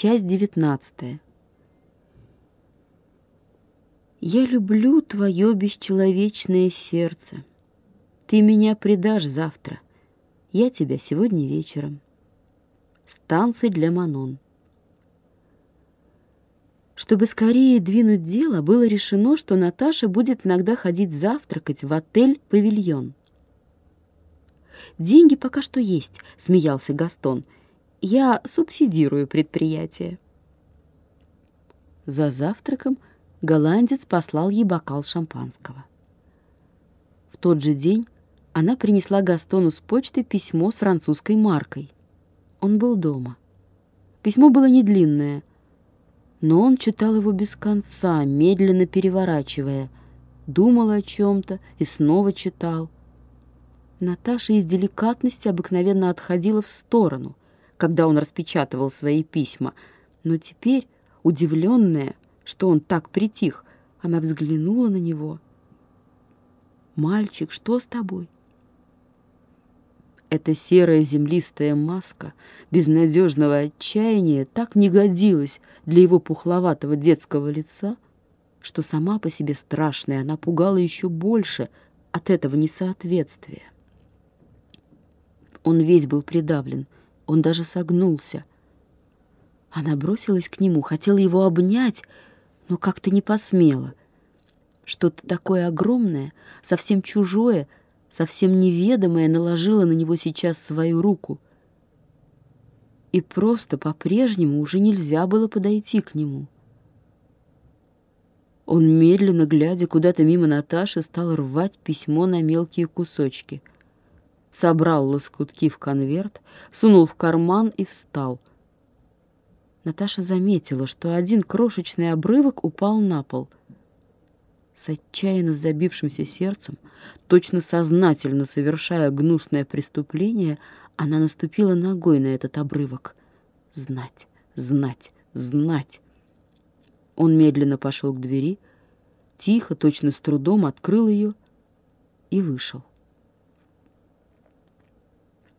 Часть девятнадцатая. Я люблю твое бесчеловечное сердце. Ты меня предашь завтра. Я тебя сегодня вечером. Станции для Манон. Чтобы скорее двинуть дело, было решено, что Наташа будет иногда ходить завтракать в отель «Павильон». «Деньги пока что есть», — смеялся Гастон. «Я субсидирую предприятие». За завтраком голландец послал ей бокал шампанского. В тот же день она принесла Гастону с почты письмо с французской маркой. Он был дома. Письмо было не длинное, но он читал его без конца, медленно переворачивая, думал о чем-то и снова читал. Наташа из деликатности обыкновенно отходила в сторону, когда он распечатывал свои письма, но теперь, удивленная, что он так притих, она взглянула на него. «Мальчик, что с тобой?» Эта серая землистая маска безнадежного отчаяния так не годилась для его пухловатого детского лица, что сама по себе страшная она пугала еще больше от этого несоответствия. Он весь был придавлен, он даже согнулся. Она бросилась к нему, хотела его обнять, но как-то не посмела. Что-то такое огромное, совсем чужое — совсем неведомая, наложила на него сейчас свою руку. И просто по-прежнему уже нельзя было подойти к нему. Он, медленно глядя куда-то мимо Наташи, стал рвать письмо на мелкие кусочки. Собрал лоскутки в конверт, сунул в карман и встал. Наташа заметила, что один крошечный обрывок упал на пол — с отчаянно забившимся сердцем, точно сознательно совершая гнусное преступление, она наступила ногой на этот обрывок. Знать, знать, знать. Он медленно пошел к двери, тихо, точно с трудом открыл ее и вышел.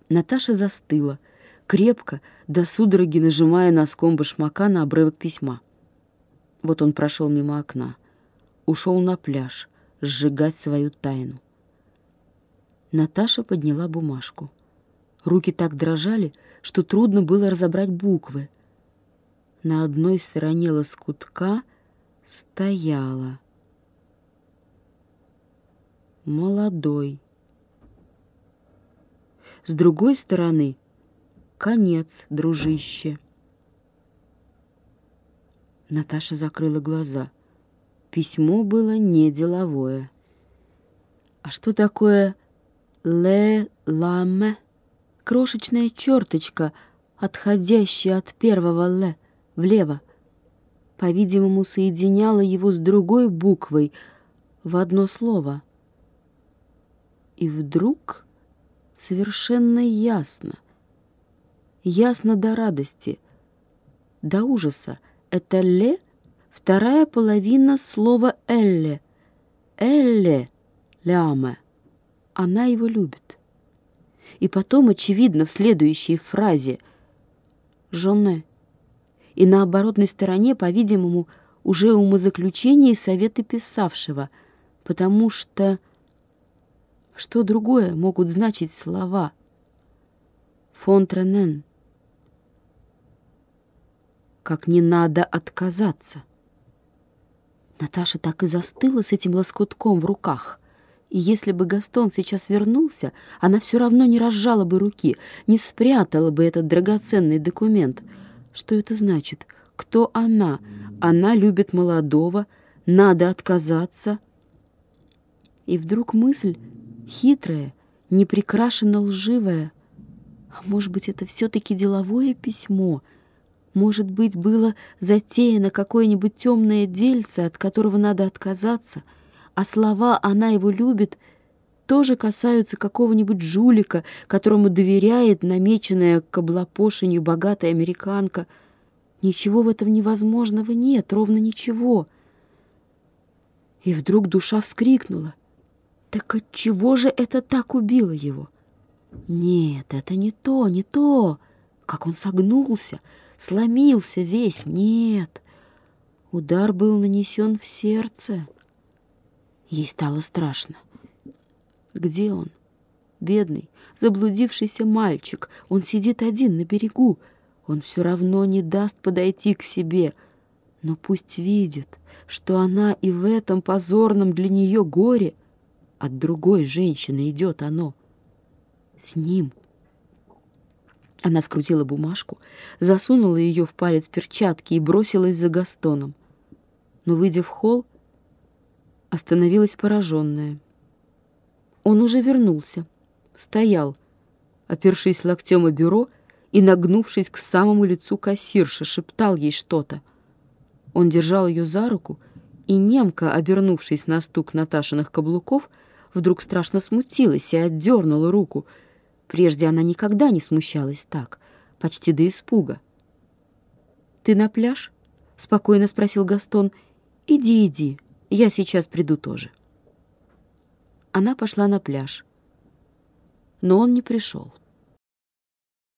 Наташа застыла, крепко, до судороги нажимая носком башмака на обрывок письма. Вот он прошел мимо окна — ушел на пляж сжигать свою тайну. Наташа подняла бумажку. Руки так дрожали, что трудно было разобрать буквы. На одной стороне лоскутка стояла «Молодой». С другой стороны «Конец, дружище». Наташа закрыла глаза — Письмо было не деловое. А что такое «ле ламе»? Крошечная черточка, отходящая от первого «ле» влево. По-видимому, соединяла его с другой буквой в одно слово. И вдруг совершенно ясно, ясно до радости, до ужаса, это «ле» — Вторая половина слова «элле». «Элле» — «ляме». Она его любит. И потом, очевидно, в следующей фразе «жоне». И на оборотной стороне, по-видимому, уже умозаключение и советы писавшего, потому что... Что другое могут значить слова? Фонтренен. Как не надо отказаться. Наташа так и застыла с этим лоскутком в руках. И если бы Гастон сейчас вернулся, она все равно не разжала бы руки, не спрятала бы этот драгоценный документ. Что это значит? Кто она? Она любит молодого, надо отказаться. И вдруг мысль хитрая, неприкрашенно лживая. А может быть, это все-таки деловое письмо — может быть, было затеяно какое-нибудь темное дельце, от которого надо отказаться, а слова «она его любит» тоже касаются какого-нибудь жулика, которому доверяет намеченная к облапошению богатая американка. Ничего в этом невозможного нет, ровно ничего. И вдруг душа вскрикнула. Так отчего же это так убило его? Нет, это не то, не то. как он согнулся, сломился весь. Нет, удар был нанесен в сердце. Ей стало страшно. Где он? Бедный, заблудившийся мальчик. Он сидит один на берегу. Он все равно не даст подойти к себе. Но пусть видит, что она и в этом позорном для нее горе от другой женщины идет оно. С ним. Она скрутила бумажку, засунула ее в палец перчатки и бросилась за Gastoном. Но, выйдя в холл, остановилась пораженная. Он уже вернулся, стоял, опершись локтем о бюро и, нагнувшись к самому лицу кассирши, шептал ей что-то. Он держал ее за руку, и немка, обернувшись на стук Наташиных каблуков, вдруг страшно смутилась и отдернула руку. Прежде она никогда не смущалась так, почти до испуга. «Ты на пляж?» — спокойно спросил Гастон. «Иди, иди, я сейчас приду тоже». Она пошла на пляж, но он не пришел.